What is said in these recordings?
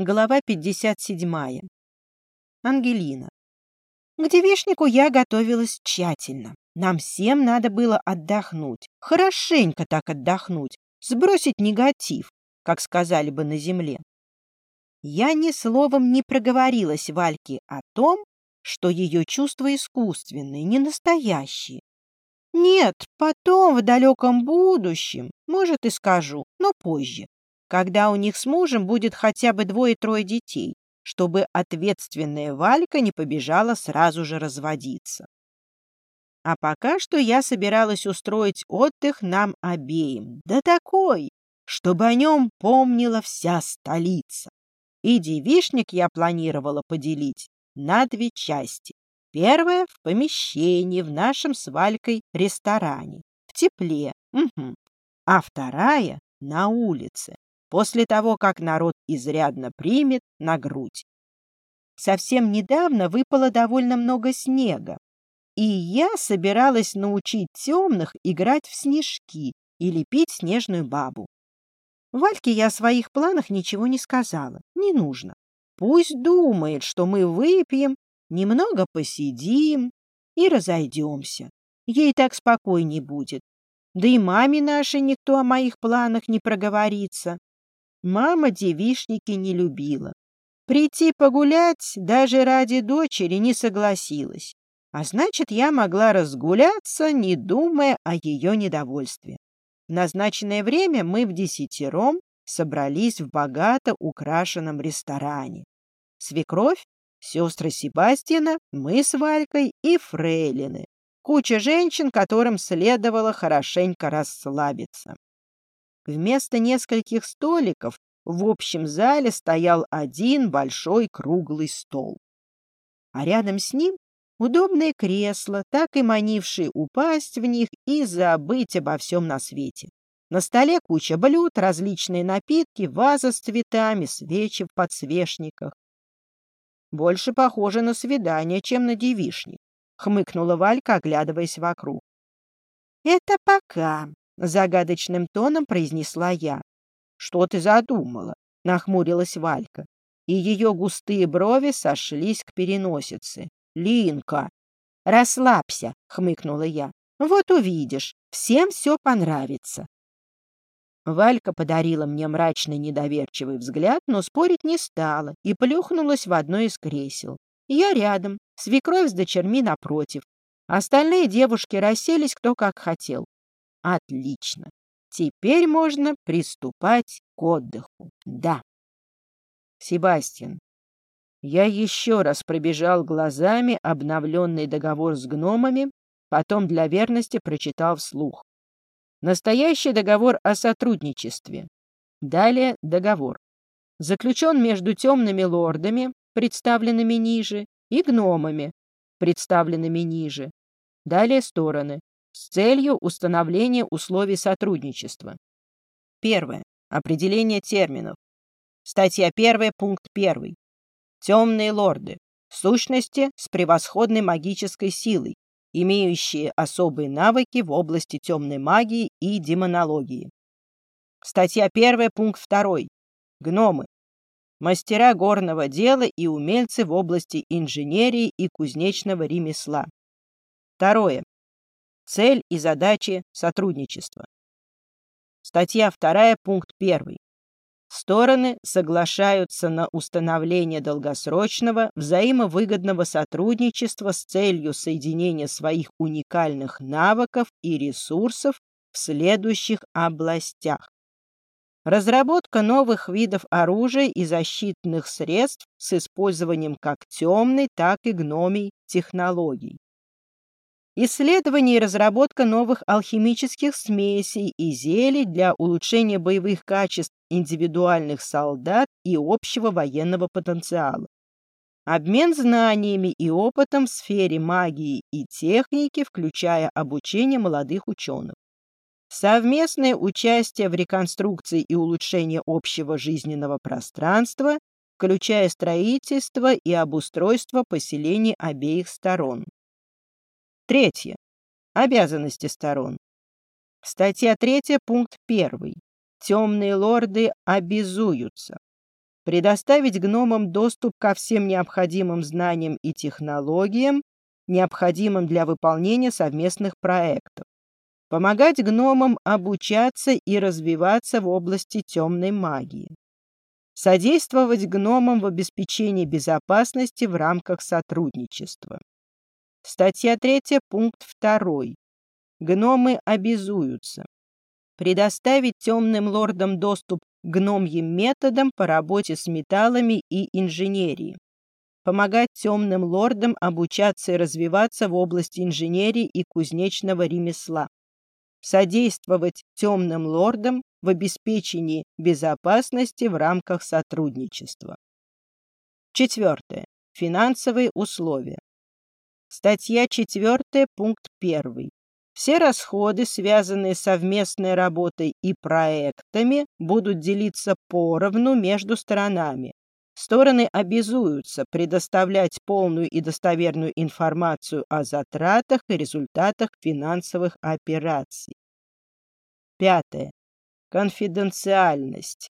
Глава 57. Ангелина. К девишнику я готовилась тщательно. Нам всем надо было отдохнуть, хорошенько так отдохнуть, сбросить негатив, как сказали бы на земле. Я ни словом не проговорилась Вальке о том, что ее чувства искусственные, не настоящие. Нет, потом, в далеком будущем, может, и скажу, но позже когда у них с мужем будет хотя бы двое-трое детей, чтобы ответственная Валька не побежала сразу же разводиться. А пока что я собиралась устроить отдых нам обеим, да такой, чтобы о нем помнила вся столица. И девишник я планировала поделить на две части. Первая — в помещении в нашем с Валькой ресторане, в тепле, угу. а вторая — на улице, после того, как народ изрядно примет на грудь. Совсем недавно выпало довольно много снега, и я собиралась научить темных играть в снежки и лепить снежную бабу. Вальке я о своих планах ничего не сказала, не нужно. Пусть думает, что мы выпьем, немного посидим и разойдемся. Ей так спокойней будет. Да и маме нашей никто о моих планах не проговорится. Мама девишники не любила. Прийти погулять даже ради дочери не согласилась. А значит, я могла разгуляться, не думая о ее недовольстве. В назначенное время мы в десятером собрались в богато украшенном ресторане. Свекровь, сестры Себастьяна, мы с Валькой и фрейлины. Куча женщин, которым следовало хорошенько расслабиться. Вместо нескольких столиков в общем зале стоял один большой круглый стол. А рядом с ним удобные кресла, так и манившие упасть в них и забыть обо всем на свете. На столе куча блюд, различные напитки, ваза с цветами, свечи в подсвечниках. Больше похоже на свидание, чем на девишник, — хмыкнула Валька, оглядываясь вокруг. — Это пока, Загадочным тоном произнесла я. «Что ты задумала?» — нахмурилась Валька. И ее густые брови сошлись к переносице. «Линка!» «Расслабься!» — хмыкнула я. «Вот увидишь, всем все понравится». Валька подарила мне мрачный недоверчивый взгляд, но спорить не стала и плюхнулась в одно из кресел. Я рядом, свекровь с дочерьми напротив. Остальные девушки расселись кто как хотел. Отлично. Теперь можно приступать к отдыху. Да. Себастьян, я еще раз пробежал глазами обновленный договор с гномами, потом для верности прочитал вслух. Настоящий договор о сотрудничестве. Далее договор. Заключен между темными лордами, представленными ниже, и гномами, представленными ниже. Далее стороны с целью установления условий сотрудничества. Первое. Определение терминов. Статья 1, пункт 1. Темные лорды. Сущности, с превосходной магической силой, имеющие особые навыки в области темной магии и демонологии. Статья 1, пункт 2. Гномы. Мастера горного дела и умельцы в области инженерии и кузнечного ремесла. Второе. Цель и задачи сотрудничества. Статья 2, пункт 1. Стороны соглашаются на установление долгосрочного взаимовыгодного сотрудничества с целью соединения своих уникальных навыков и ресурсов в следующих областях. Разработка новых видов оружия и защитных средств с использованием как темной, так и гномий технологий. Исследование и разработка новых алхимических смесей и зелий для улучшения боевых качеств индивидуальных солдат и общего военного потенциала. Обмен знаниями и опытом в сфере магии и техники, включая обучение молодых ученых. Совместное участие в реконструкции и улучшении общего жизненного пространства, включая строительство и обустройство поселений обеих сторон. Третье. Обязанности сторон. Статья 3, пункт 1. Темные лорды обязуются предоставить гномам доступ ко всем необходимым знаниям и технологиям, необходимым для выполнения совместных проектов, помогать гномам обучаться и развиваться в области темной магии, содействовать гномам в обеспечении безопасности в рамках сотрудничества. Статья 3, пункт 2. Гномы обязуются предоставить темным лордам доступ к гномьим методам по работе с металлами и инженерией, помогать темным лордам обучаться и развиваться в области инженерии и кузнечного ремесла, содействовать темным лордам в обеспечении безопасности в рамках сотрудничества. Четвертое. Финансовые условия. Статья 4, пункт 1. Все расходы, связанные с совместной работой и проектами, будут делиться поровну между сторонами. Стороны обязуются предоставлять полную и достоверную информацию о затратах и результатах финансовых операций. Пятое. Конфиденциальность.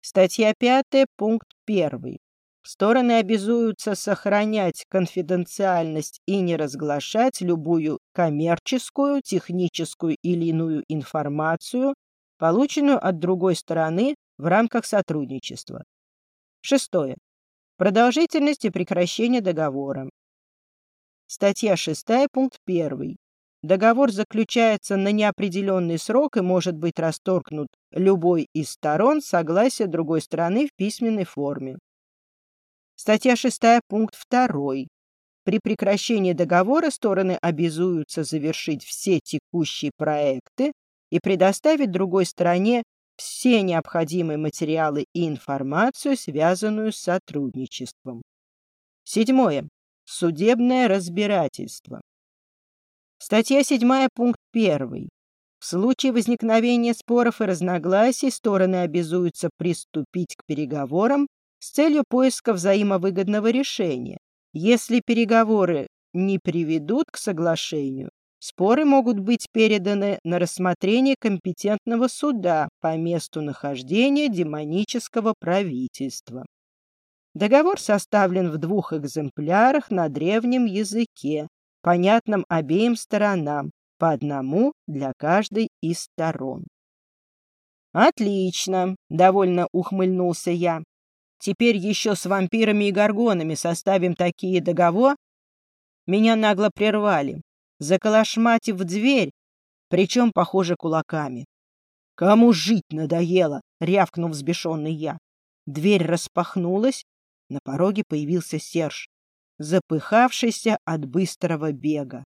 Статья 5, пункт 1. Стороны обязуются сохранять конфиденциальность и не разглашать любую коммерческую, техническую или иную информацию, полученную от другой стороны в рамках сотрудничества. Шестое. Продолжительность и прекращение договора. Статья 6, пункт 1. Договор заключается на неопределенный срок и может быть расторгнут любой из сторон согласия другой стороны в письменной форме. Статья 6, пункт 2. При прекращении договора стороны обязуются завершить все текущие проекты и предоставить другой стороне все необходимые материалы и информацию, связанную с сотрудничеством. Седьмое. Судебное разбирательство. Статья 7, пункт 1. В случае возникновения споров и разногласий стороны обязуются приступить к переговорам с целью поиска взаимовыгодного решения. Если переговоры не приведут к соглашению, споры могут быть переданы на рассмотрение компетентного суда по месту нахождения демонического правительства. Договор составлен в двух экземплярах на древнем языке, понятном обеим сторонам, по одному для каждой из сторон. «Отлично!» — довольно ухмыльнулся я. Теперь еще с вампирами и горгонами составим такие договор. Меня нагло прервали, заколошматив дверь, причем, похоже, кулаками. «Кому жить надоело?» — рявкнул взбешенный я. Дверь распахнулась, на пороге появился Серж, запыхавшийся от быстрого бега.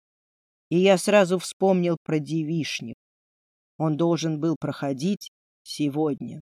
И я сразу вспомнил про девишник. Он должен был проходить сегодня.